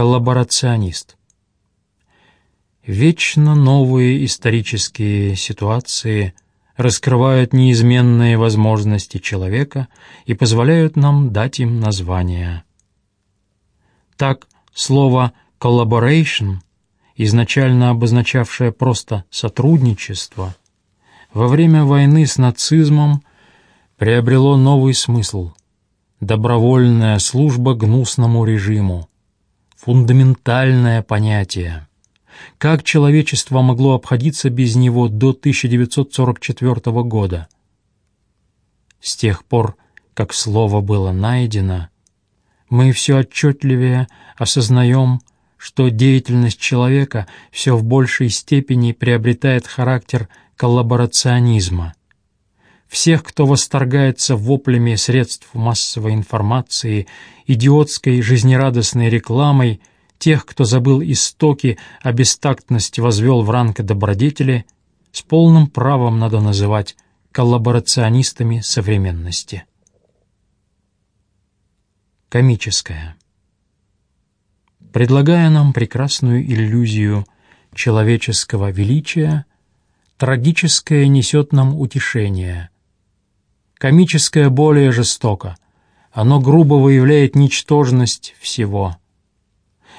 коллаборационист. Вечно новые исторические ситуации раскрывают неизменные возможности человека и позволяют нам дать им название. Так, слово «collaboration», изначально обозначавшее просто «сотрудничество», во время войны с нацизмом приобрело новый смысл — добровольная служба гнусному режиму, фундаментальное понятие. Как человечество могло обходиться без него до 1944 года? С тех пор, как слово было найдено, мы все отчетливее осознаем, что деятельность человека все в большей степени приобретает характер коллаборационизма. Всех, кто восторгается воплями средств массовой информации, идиотской жизнерадостной рекламой, тех, кто забыл истоки, а бестактность возвел в ранг добродетели, с полным правом надо называть коллаборационистами современности. Комическое. Предлагая нам прекрасную иллюзию человеческого величия, Трагическое несет нам утешение. Комическое более жестоко. Оно грубо выявляет ничтожность всего.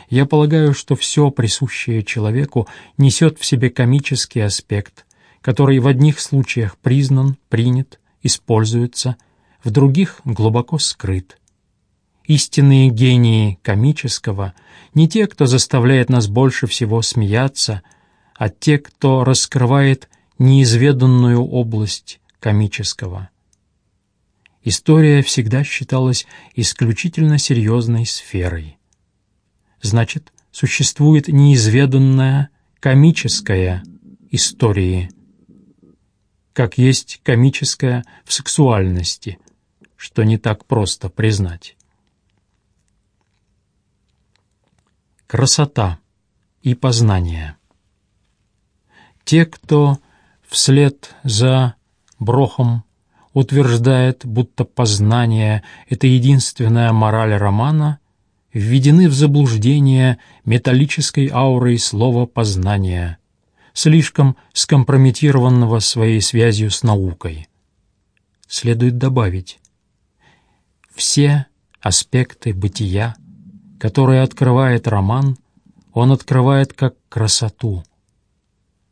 Я полагаю, что все присущее человеку несет в себе комический аспект, который в одних случаях признан, принят, используется, в других глубоко скрыт. Истинные гении комического не те, кто заставляет нас больше всего смеяться, а те, кто раскрывает неизведанную область комического. История всегда считалась исключительно серьезной сферой. Значит, существует неизведанная комическая история, как есть комическая в сексуальности, что не так просто признать. Красота и познание. Те, кто вслед за Брохом утверждает, будто познание — это единственная мораль романа, введены в заблуждение металлической аурой слова «познание», слишком скомпрометированного своей связью с наукой. Следует добавить, все аспекты бытия, которые открывает роман, он открывает как красоту —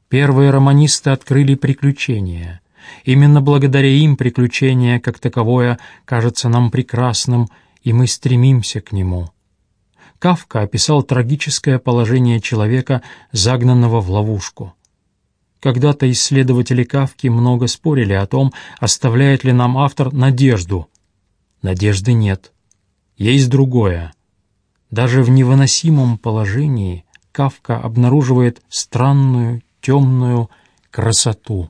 Первые романисты открыли приключения. Именно благодаря им приключение как таковое кажется нам прекрасным, и мы стремимся к нему. Кавка описал трагическое положение человека, загнанного в ловушку. Когда-то исследователи Кавки много спорили о том, оставляет ли нам автор надежду. Надежды нет. Есть другое. Даже в невыносимом положении Кавка обнаруживает странную темную красоту.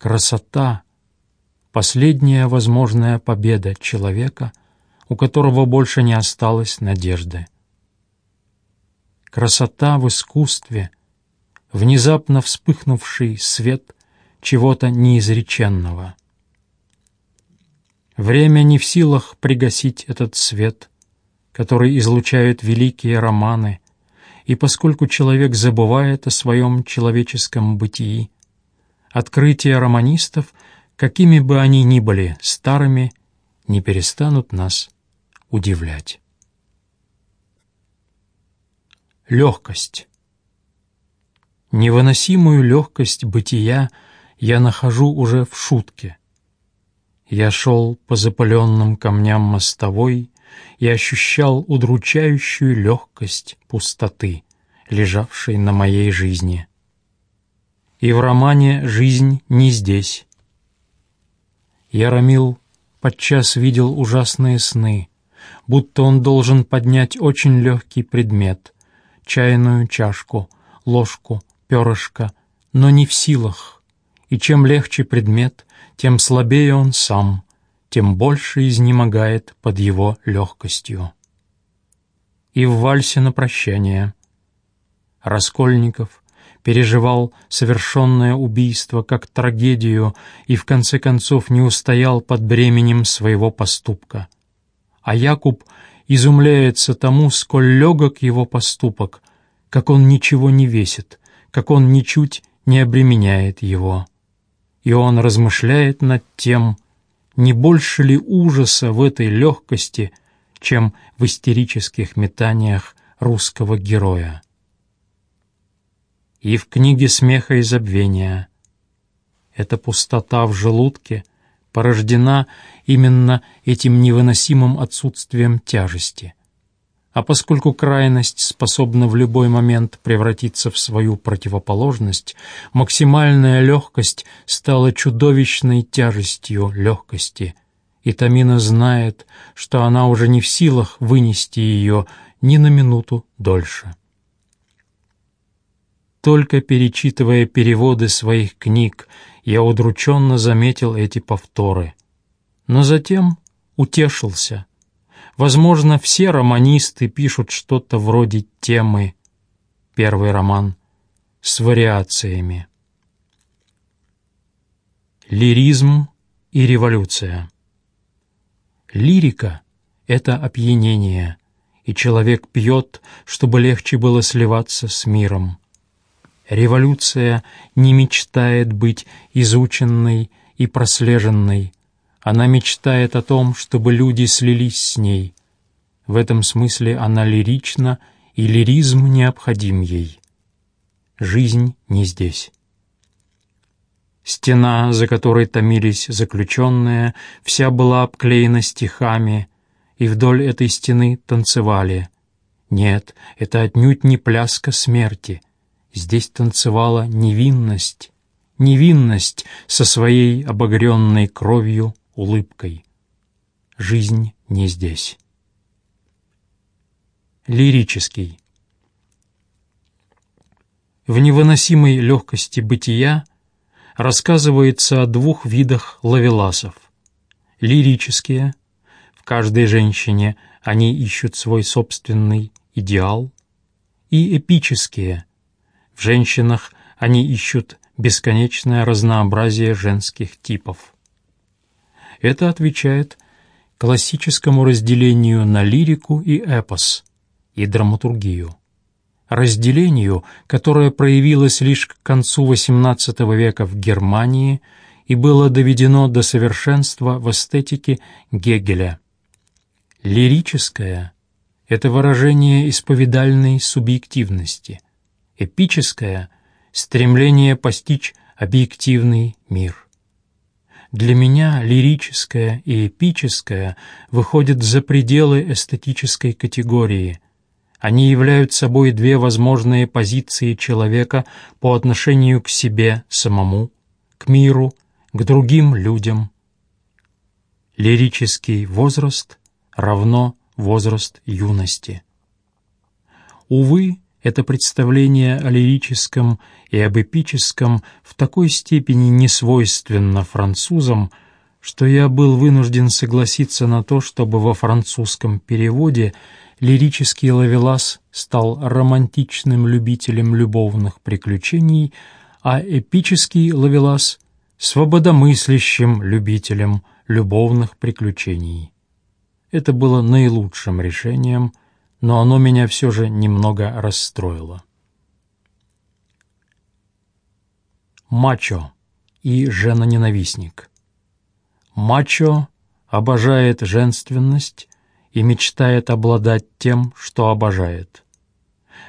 Красота — последняя возможная победа человека, у которого больше не осталось надежды. Красота в искусстве — внезапно вспыхнувший свет чего-то неизреченного. Время не в силах пригасить этот свет, который излучают великие романы — и поскольку человек забывает о своем человеческом бытии, открытия романистов, какими бы они ни были старыми, не перестанут нас удивлять. Легкость. Невыносимую легкость бытия я нахожу уже в шутке. Я шел по запаленным камням мостовой, и ощущал удручающую легкость пустоты, лежавшей на моей жизни. И в романе «Жизнь не здесь». Яромил подчас видел ужасные сны, будто он должен поднять очень легкий предмет — чайную чашку, ложку, перышко, но не в силах, и чем легче предмет, тем слабее он сам — тем больше изнемогает под его легкостью. И в вальсе на прощание Раскольников переживал совершенное убийство как трагедию и в конце концов не устоял под бременем своего поступка. А Якуб изумляется тому, сколь легок его поступок, как он ничего не весит, как он ничуть не обременяет его. И он размышляет над тем, не больше ли ужаса в этой легкости, чем в истерических метаниях русского героя. И в книге «Смеха и забвения» эта пустота в желудке порождена именно этим невыносимым отсутствием тяжести. А поскольку крайность способна в любой момент превратиться в свою противоположность, максимальная легкость стала чудовищной тяжестью легкости, и Тамина знает, что она уже не в силах вынести ее ни на минуту дольше. Только перечитывая переводы своих книг, я удрученно заметил эти повторы. Но затем утешился. Возможно, все романисты пишут что-то вроде темы «Первый роман» с вариациями. Лиризм и революция Лирика — это опьянение, и человек пьет, чтобы легче было сливаться с миром. Революция не мечтает быть изученной и прослеженной. Она мечтает о том, чтобы люди слились с ней. В этом смысле она лирична, и лиризм необходим ей. Жизнь не здесь. Стена, за которой томились заключенные, вся была обклеена стихами, и вдоль этой стены танцевали. Нет, это отнюдь не пляска смерти — Здесь танцевала невинность, невинность со своей обогренной кровью улыбкой. Жизнь не здесь. Лирический. В невыносимой легкости бытия рассказывается о двух видах лавеласов. Лирические. В каждой женщине они ищут свой собственный идеал. И эпические – в женщинах они ищут бесконечное разнообразие женских типов. Это отвечает классическому разделению на лирику и эпос, и драматургию. Разделению, которое проявилось лишь к концу XVIII века в Германии и было доведено до совершенства в эстетике Гегеля. Лирическое — это выражение исповедальной субъективности — эпическое — стремление постичь объективный мир. Для меня лирическое и эпическое выходят за пределы эстетической категории. Они являются собой две возможные позиции человека по отношению к себе самому, к миру, к другим людям. Лирический возраст равно возраст юности. Увы, это представление о лирическом и об эпическом в такой степени не свойственно французам, что я был вынужден согласиться на то, чтобы во французском переводе лирический Лавелас стал романтичным любителем любовных приключений, а эпический Лавелас — свободомыслящим любителем любовных приключений. Это было наилучшим решением — но оно меня все же немного расстроило. Мачо и жена-ненавистник. Мачо обожает женственность и мечтает обладать тем, что обожает.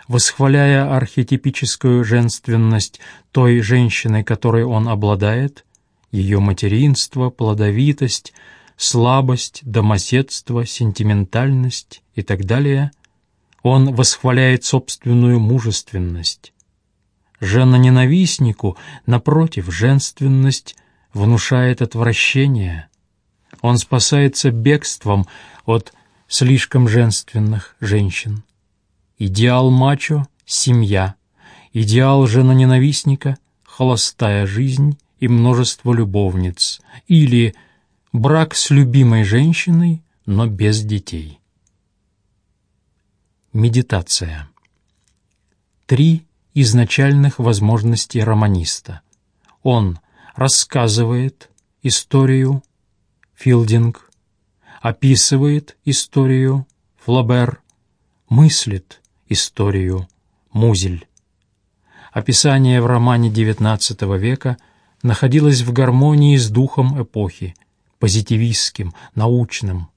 Восхваляя архетипическую женственность той женщины, которой он обладает, ее материнство, плодовитость, слабость, домоседство, сентиментальность и так далее – он восхваляет собственную мужественность. Жена-ненавистнику, напротив, женственность внушает отвращение. Он спасается бегством от слишком женственных женщин. Идеал мачо — семья, идеал жена-ненавистника — холостая жизнь и множество любовниц, или брак с любимой женщиной, но без детей. Медитация. Три изначальных возможности романиста. Он рассказывает историю, Филдинг, описывает историю, Флобер мыслит историю Музель. Описание в романе XIX века находилось в гармонии с духом эпохи, позитивистским, научным.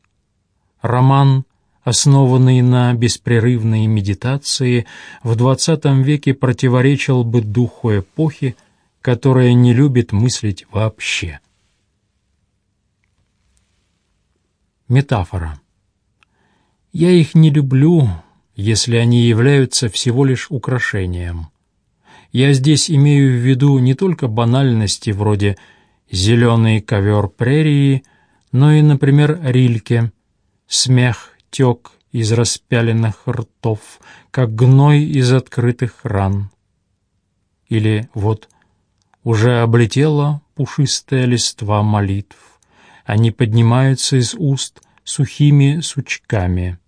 Роман, основанный на беспрерывной медитации, в XX веке противоречил бы духу эпохи, которая не любит мыслить вообще. Метафора. Я их не люблю, если они являются всего лишь украшением. Я здесь имею в виду не только банальности вроде «зеленый ковер прерии», но и, например, Рильке, смех тек из распяленных ртов, как гной из открытых ран. Или вот уже облетела пушистая листва молитв, они поднимаются из уст сухими сучками.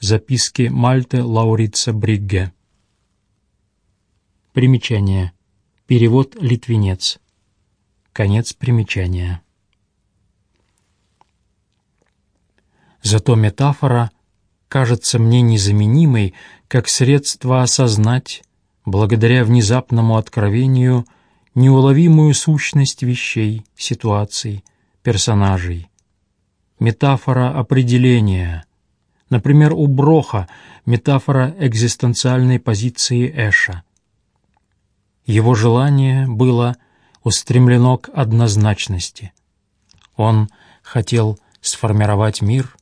Записки Мальты Лаурица Бригге. Примечание. Перевод «Литвинец». Конец примечания. Зато метафора кажется мне незаменимой как средство осознать, благодаря внезапному откровению, неуловимую сущность вещей, ситуаций, персонажей. Метафора определения. Например, у Броха метафора экзистенциальной позиции Эша. Его желание было устремлено к однозначности. Он хотел сформировать мир,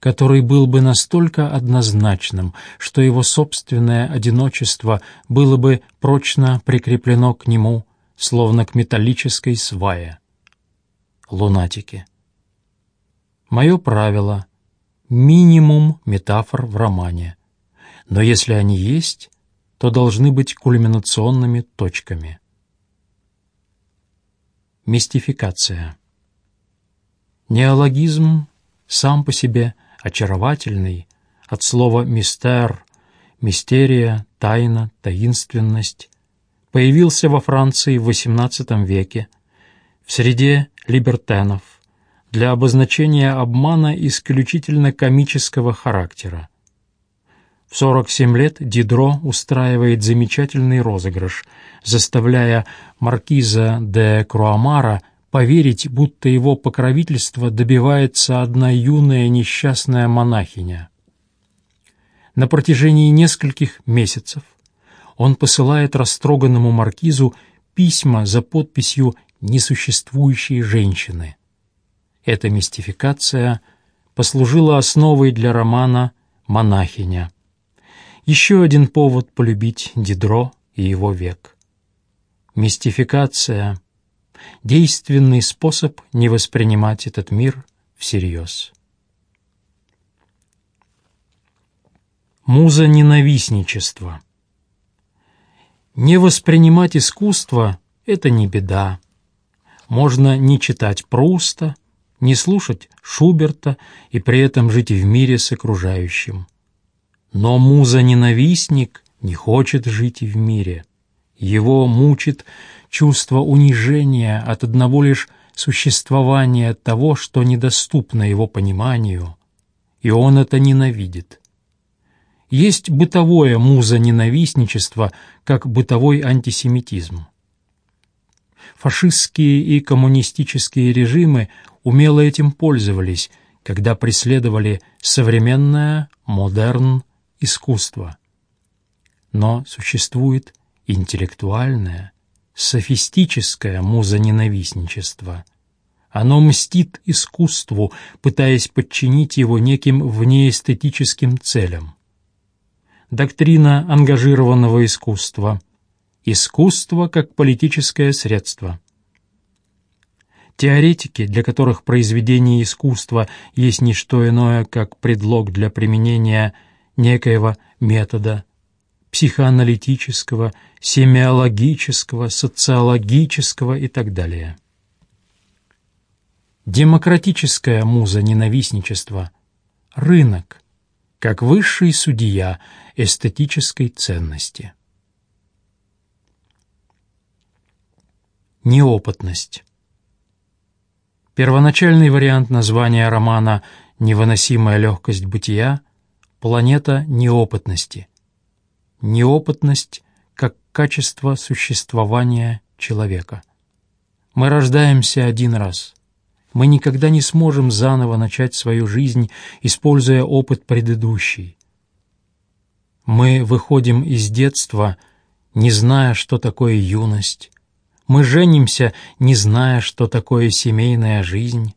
который был бы настолько однозначным, что его собственное одиночество было бы прочно прикреплено к нему, словно к металлической свае лунатики. Мое правило — минимум метафор в романе, но если они есть, то должны быть кульминационными точками. Мистификация. Неологизм сам по себе очаровательный, от слова «мистер», «мистерия», «тайна», «таинственность», появился во Франции в XVIII веке в среде либертенов для обозначения обмана исключительно комического характера. В 47 лет Дидро устраивает замечательный розыгрыш, заставляя маркиза де Круамара поверить, будто его покровительство добивается одна юная несчастная монахиня. На протяжении нескольких месяцев он посылает растроганному маркизу письма за подписью несуществующие женщины. Эта мистификация послужила основой для романа «Монахиня». Еще один повод полюбить Дидро и его век. Мистификация — действенный способ не воспринимать этот мир всерьез. Муза ненавистничества. Не воспринимать искусство — это не беда. Можно не читать Пруста, не слушать Шуберта и при этом жить в мире с окружающим. Но муза-ненавистник не хочет жить в мире. Его мучит чувство унижения от одного лишь существования того, что недоступно его пониманию, и он это ненавидит. Есть бытовое муза-ненавистничество, как бытовой антисемитизм фашистские и коммунистические режимы умело этим пользовались, когда преследовали современное, модерн, искусство. Но существует интеллектуальное, софистическое музоненавистничество. Оно мстит искусству, пытаясь подчинить его неким внеэстетическим целям. Доктрина ангажированного искусства – Искусство как политическое средство. Теоретики, для которых произведение искусства есть не что иное, как предлог для применения некоего метода психоаналитического, семиологического, социологического и так далее. Демократическая муза ненавистничества – рынок, как высший судья эстетической ценности. Неопытность. Первоначальный вариант названия романа невыносимая легкость бытия — планета неопытности. Неопытность как качество существования человека. Мы рождаемся один раз. Мы никогда не сможем заново начать свою жизнь, используя опыт предыдущий. Мы выходим из детства, не зная, что такое юность. Мы женимся, не зная, что такое семейная жизнь.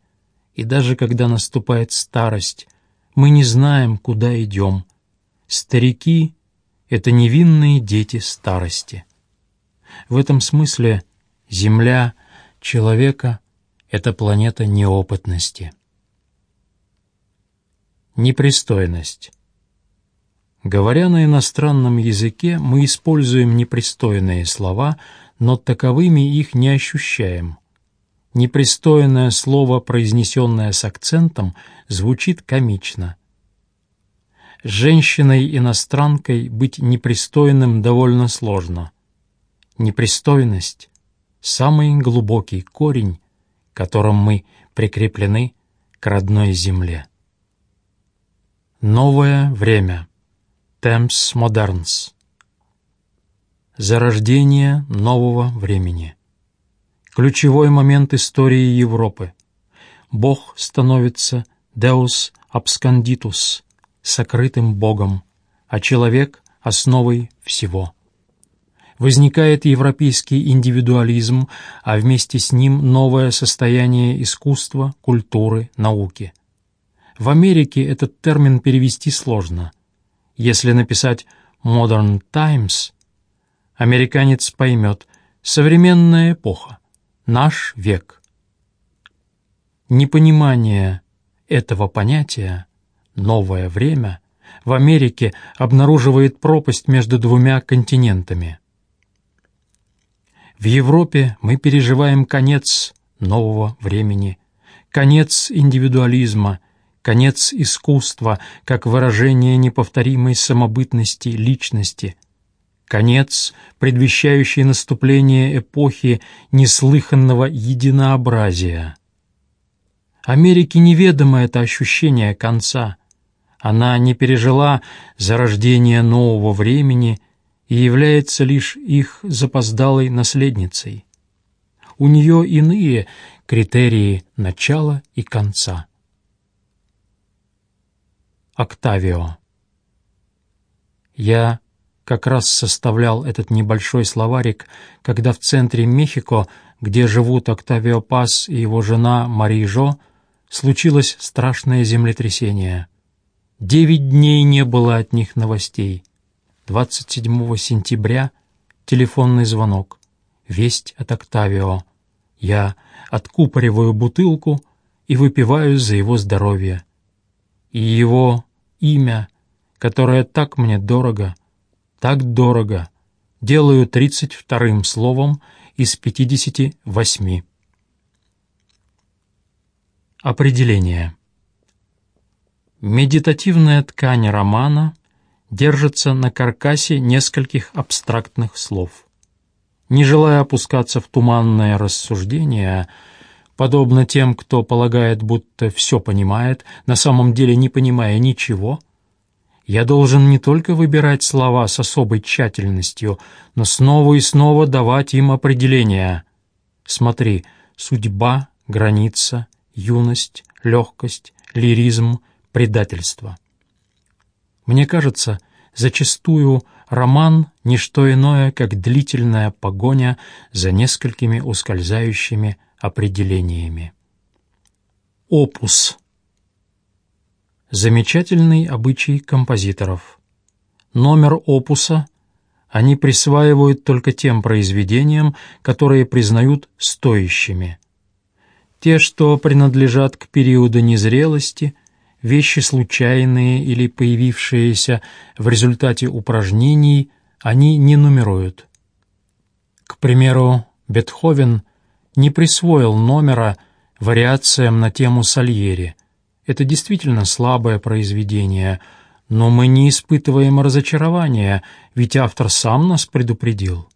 И даже когда наступает старость, мы не знаем, куда идем. Старики — это невинные дети старости. В этом смысле Земля человека — это планета неопытности. Непристойность. Говоря на иностранном языке, мы используем непристойные слова, но таковыми их не ощущаем. Непристойное слово, произнесенное с акцентом, звучит комично. Женщиной-иностранкой быть непристойным довольно сложно. Непристойность — самый глубокий корень, которым мы прикреплены к родной земле. Новое время — Temps Moderns. Зарождение нового времени. Ключевой момент истории Европы. Бог становится Deus Absconditus, сокрытым Богом, а человек — основой всего. Возникает европейский индивидуализм, а вместе с ним новое состояние искусства, культуры, науки. В Америке этот термин перевести сложно — если написать «Modern Times», американец поймет «современная эпоха», «наш век». Непонимание этого понятия «новое время» в Америке обнаруживает пропасть между двумя континентами. В Европе мы переживаем конец нового времени, конец индивидуализма – конец искусства как выражение неповторимой самобытности личности, конец, предвещающий наступление эпохи неслыханного единообразия. Америке неведомо это ощущение конца. Она не пережила зарождение нового времени и является лишь их запоздалой наследницей. У нее иные критерии начала и конца. Октавио. Я как раз составлял этот небольшой словарик, когда в центре Мехико, где живут Октавио Пас и его жена Мари Жо, случилось страшное землетрясение. Девять дней не было от них новостей. 27 сентября телефонный звонок. Весть от Октавио. Я откупориваю бутылку и выпиваю за его здоровье. И его имя, которое так мне дорого, так дорого, делаю тридцать вторым словом из пятидесяти восьми. Определение. Медитативная ткань романа держится на каркасе нескольких абстрактных слов. Не желая опускаться в туманное рассуждение, подобно тем, кто полагает, будто все понимает, на самом деле не понимая ничего, я должен не только выбирать слова с особой тщательностью, но снова и снова давать им определения. Смотри, судьба, граница, юность, легкость, лиризм, предательство. Мне кажется, зачастую роман — не что иное, как длительная погоня за несколькими ускользающими определениями. Опус. Замечательный обычай композиторов. Номер опуса они присваивают только тем произведениям, которые признают стоящими. Те, что принадлежат к периоду незрелости, вещи случайные или появившиеся в результате упражнений, они не нумеруют. К примеру, Бетховен не присвоил номера вариациям на тему Сальери. Это действительно слабое произведение, но мы не испытываем разочарования, ведь автор сам нас предупредил.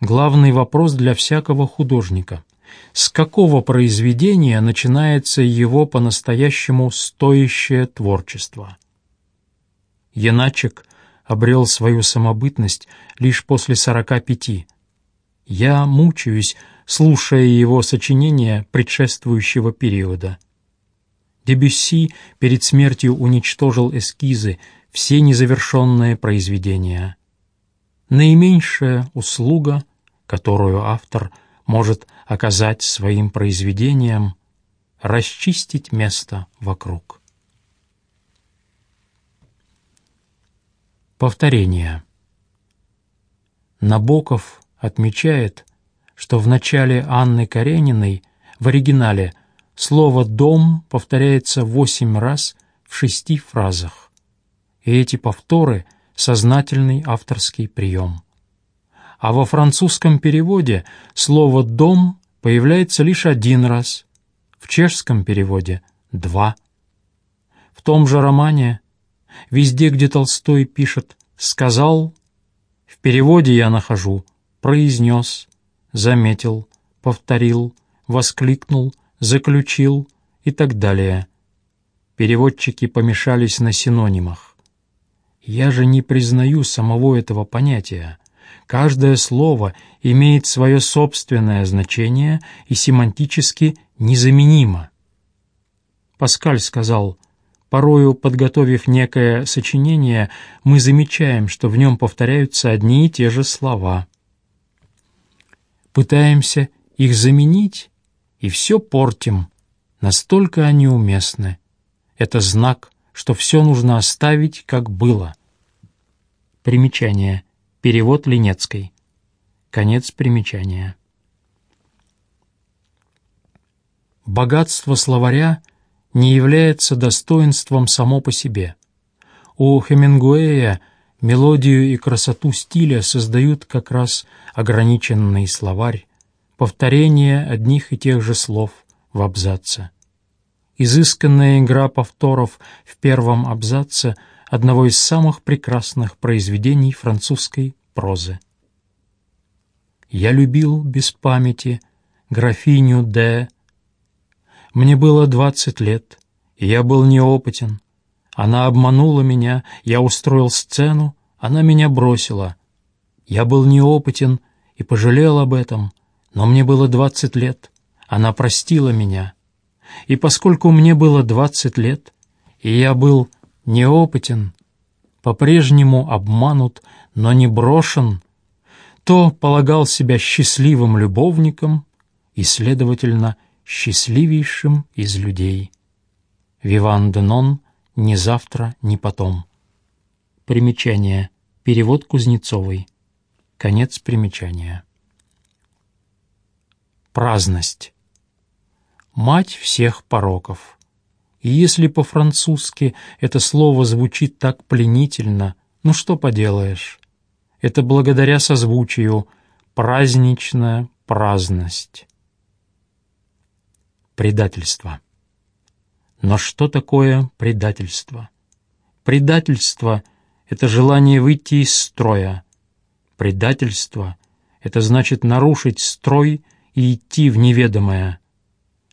Главный вопрос для всякого художника с какого произведения начинается его по-настоящему стоящее творчество. Яначек обрел свою самобытность лишь после сорока пяти. Я мучаюсь, слушая его сочинения предшествующего периода. Дебюсси перед смертью уничтожил эскизы, все незавершенные произведения. Наименьшая услуга, которую автор может оказать своим произведениям, расчистить место вокруг. Повторение. Набоков отмечает, что в начале Анны Карениной в оригинале слово «дом» повторяется восемь раз в шести фразах, и эти повторы — сознательный авторский прием. А во французском переводе слово «дом» появляется лишь один раз, в чешском переводе — два. В том же романе, везде, где Толстой пишет «сказал», в переводе я нахожу «произнес», «заметил», «повторил», «воскликнул», «заключил» и так далее. Переводчики помешались на синонимах. Я же не признаю самого этого понятия. Каждое слово имеет свое собственное значение и семантически незаменимо. Паскаль сказал, порою, подготовив некое сочинение, мы замечаем, что в нем повторяются одни и те же слова. Пытаемся их заменить, и все портим, настолько они уместны. Это знак, что все нужно оставить, как было. Примечание. Перевод Ленецкой. Конец примечания. Богатство словаря не является достоинством само по себе. У Хемингуэя мелодию и красоту стиля создают как раз ограниченный словарь, повторение одних и тех же слов в абзаце. Изысканная игра повторов в первом абзаце – одного из самых прекрасных произведений французской прозы. Я любил без памяти графиню Д. Мне было двадцать лет, и я был неопытен. Она обманула меня, я устроил сцену, она меня бросила. Я был неопытен и пожалел об этом, но мне было двадцать лет, она простила меня. И поскольку мне было двадцать лет, и я был неопытен, по-прежнему обманут, но не брошен, то полагал себя счастливым любовником и, следовательно, счастливейшим из людей. Виван Денон «Ни завтра, ни потом». Примечание. Перевод Кузнецовой. Конец примечания. Праздность. Мать всех пороков. И если по-французски это слово звучит так пленительно, ну что поделаешь? Это благодаря созвучию «праздничная праздность». Предательство. Но что такое предательство? Предательство — это желание выйти из строя. Предательство — это значит нарушить строй и идти в неведомое.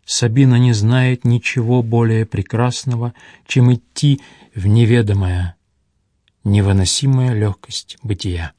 Сабина не знает ничего более прекрасного, чем идти в неведомое, невыносимая легкость бытия.